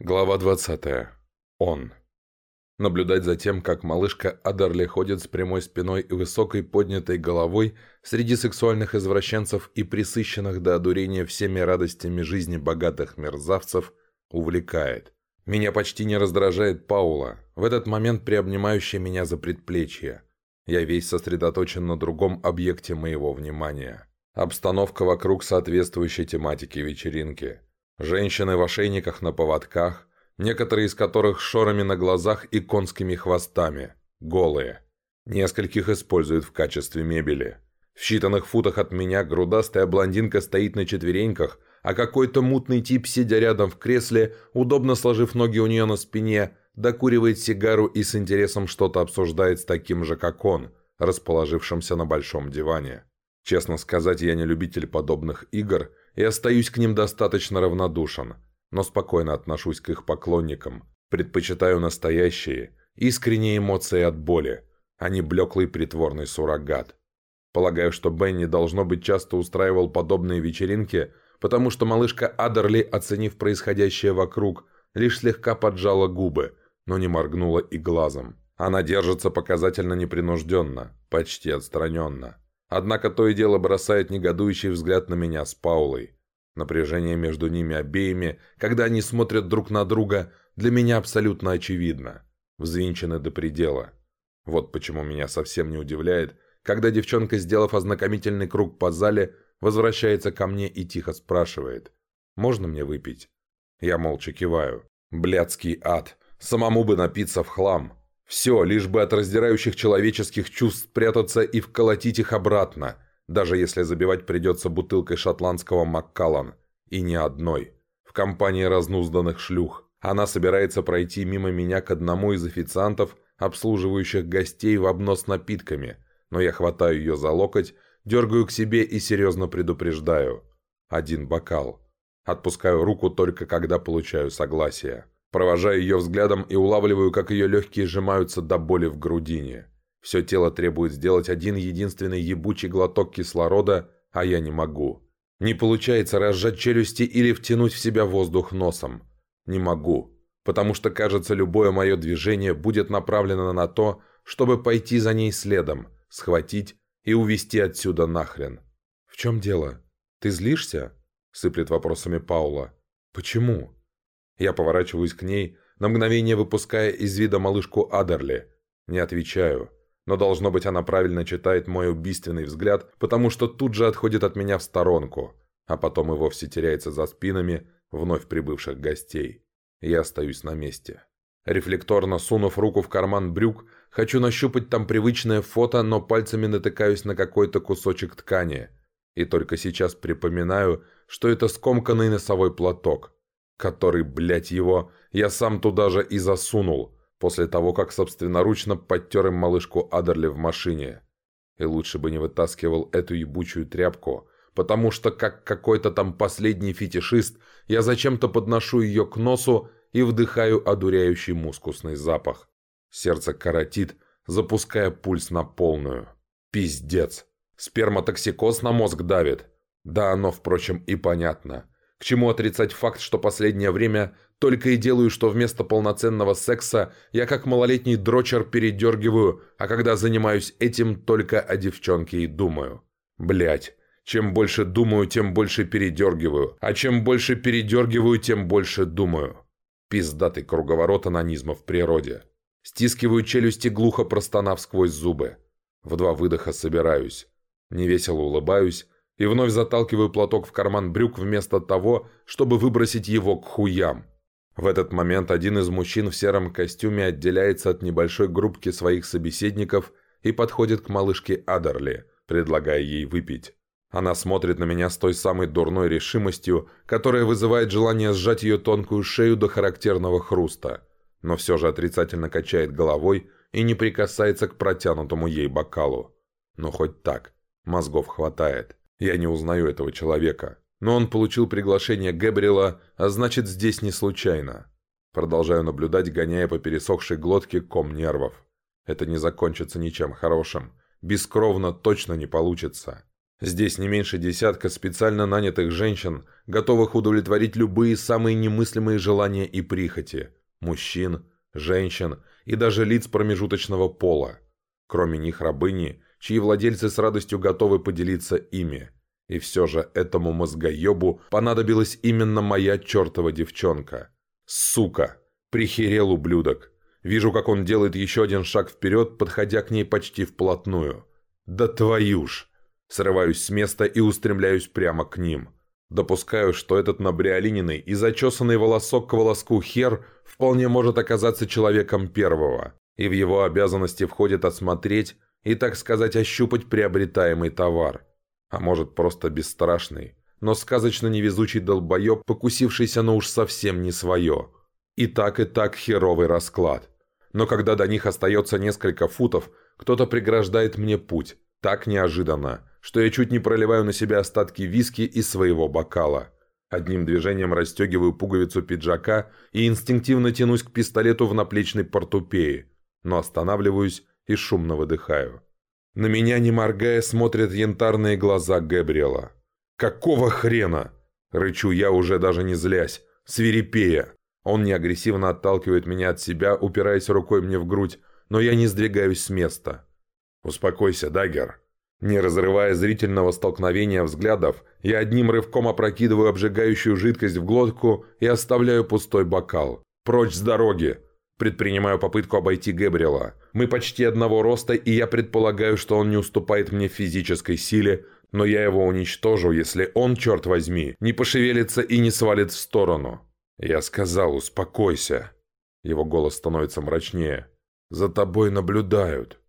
Глава 20. Он. Наблюдать за тем, как малышка Адерли ходит с прямой спиной и высокой поднятой головой среди сексуальных извращенцев и присыщенных до одурения всеми радостями жизни богатых мерзавцев, увлекает. Меня почти не раздражает Паула, в этот момент приобнимающая меня за предплечье. Я весь сосредоточен на другом объекте моего внимания. Обстановка вокруг соответствующей тематики вечеринки – Женщины в ошейниках на поводках, некоторые из которых шорами на глазах и конскими хвостами, голые. Нескольких используют в качестве мебели. В считанных футах от меня грудастая блондинка стоит на четвереньках, а какой-то мутный тип, сидя рядом в кресле, удобно сложив ноги у нее на спине, докуривает сигару и с интересом что-то обсуждает с таким же, как он, расположившимся на большом диване. Честно сказать, я не любитель подобных игр и остаюсь к ним достаточно равнодушен, но спокойно отношусь к их поклонникам, предпочитаю настоящие, искренние эмоции от боли, а не блеклый притворный суррогат. Полагаю, что Бенни должно быть часто устраивал подобные вечеринки, потому что малышка Адерли, оценив происходящее вокруг, лишь слегка поджала губы, но не моргнула и глазом. Она держится показательно непринужденно, почти отстраненно. Однако то и дело бросает негодующий взгляд на меня с Паулой. Напряжение между ними обеими, когда они смотрят друг на друга, для меня абсолютно очевидно. Взвинчены до предела. Вот почему меня совсем не удивляет, когда девчонка, сделав ознакомительный круг по зале, возвращается ко мне и тихо спрашивает. «Можно мне выпить?» Я молча киваю. Блядский ад. Самому бы напиться в хлам. Все, лишь бы от раздирающих человеческих чувств спрятаться и вколотить их обратно, даже если забивать придется бутылкой шотландского Маккаллан. И не одной. В компании разнузданных шлюх. Она собирается пройти мимо меня к одному из официантов, обслуживающих гостей в обнос напитками, но я хватаю ее за локоть, дергаю к себе и серьезно предупреждаю. Один бокал. Отпускаю руку только когда получаю согласие. Провожаю ее взглядом и улавливаю, как ее легкие сжимаются до боли в грудине. Все тело требует сделать один единственный ебучий глоток кислорода, а я не могу. Не получается разжать челюсти или втянуть в себя воздух носом. Не могу, потому что, кажется, любое мое движение будет направлено на то, чтобы пойти за ней следом, схватить и увести отсюда нахрен. «В чем дело? Ты злишься?» – сыплет вопросами Паула. «Почему?» Я поворачиваюсь к ней, на мгновение выпуская из вида малышку Адерли. Не отвечаю. Но должно быть она правильно читает мой убийственный взгляд, потому что тут же отходит от меня в сторонку, а потом и вовсе теряется за спинами вновь прибывших гостей. Я остаюсь на месте. Рефлекторно сунув руку в карман брюк, хочу нащупать там привычное фото, но пальцами натыкаюсь на какой-то кусочек ткани. И только сейчас припоминаю, что это скомканный носовой платок – который, блядь, его, я сам туда же и засунул, после того, как собственноручно подтер им малышку Адерли в машине. И лучше бы не вытаскивал эту ебучую тряпку, потому что, как какой-то там последний фетишист, я зачем-то подношу ее к носу и вдыхаю одуряющий мускусный запах. Сердце коротит, запуская пульс на полную. Пиздец. Сперматоксикоз на мозг давит. Да, оно, впрочем, и понятно. К чему отрицать факт, что последнее время только и делаю, что вместо полноценного секса я как малолетний дрочер передергиваю, а когда занимаюсь этим, только о девчонке и думаю. Блять. Чем больше думаю, тем больше передергиваю. А чем больше передергиваю, тем больше думаю. Пиздатый круговорот анонизма в природе. Стискиваю челюсти, глухо простонав сквозь зубы. В два выдоха собираюсь. Невесело улыбаюсь, и вновь заталкиваю платок в карман брюк вместо того, чтобы выбросить его к хуям. В этот момент один из мужчин в сером костюме отделяется от небольшой группки своих собеседников и подходит к малышке Адерли, предлагая ей выпить. Она смотрит на меня с той самой дурной решимостью, которая вызывает желание сжать ее тонкую шею до характерного хруста, но все же отрицательно качает головой и не прикасается к протянутому ей бокалу. Но хоть так, мозгов хватает. Я не узнаю этого человека. Но он получил приглашение Гэбриэла, а значит здесь не случайно. Продолжаю наблюдать, гоняя по пересохшей глотке ком нервов. Это не закончится ничем хорошим. Бескровно точно не получится. Здесь не меньше десятка специально нанятых женщин, готовых удовлетворить любые самые немыслимые желания и прихоти. Мужчин, женщин и даже лиц промежуточного пола. Кроме них рабыни, чьи владельцы с радостью готовы поделиться ими. И все же этому мозгоебу понадобилась именно моя чертова девчонка. Сука! Прихерел ублюдок. Вижу, как он делает еще один шаг вперед, подходя к ней почти вплотную. Да твою ж! Срываюсь с места и устремляюсь прямо к ним. Допускаю, что этот набриолиненный и зачесанный волосок к волоску хер вполне может оказаться человеком первого, и в его обязанности входит осмотреть и, так сказать, ощупать приобретаемый товар. А может, просто бесстрашный, но сказочно невезучий долбоеб, покусившийся на уж совсем не свое. И так, и так херовый расклад. Но когда до них остается несколько футов, кто-то преграждает мне путь. Так неожиданно, что я чуть не проливаю на себя остатки виски из своего бокала. Одним движением расстегиваю пуговицу пиджака и инстинктивно тянусь к пистолету в наплечной портупее, но останавливаюсь и шумно выдыхаю. На меня, не моргая, смотрят янтарные глаза Габриэла. «Какого хрена?» Рычу я, уже даже не злясь, свирепея. Он неагрессивно отталкивает меня от себя, упираясь рукой мне в грудь, но я не сдвигаюсь с места. «Успокойся, Даггер», не разрывая зрительного столкновения взглядов, я одним рывком опрокидываю обжигающую жидкость в глотку и оставляю пустой бокал. «Прочь с дороги!» Предпринимаю попытку обойти Гэбриэла. Мы почти одного роста, и я предполагаю, что он не уступает мне физической силе, но я его уничтожу, если он, черт возьми, не пошевелится и не свалит в сторону. Я сказал, успокойся. Его голос становится мрачнее. «За тобой наблюдают».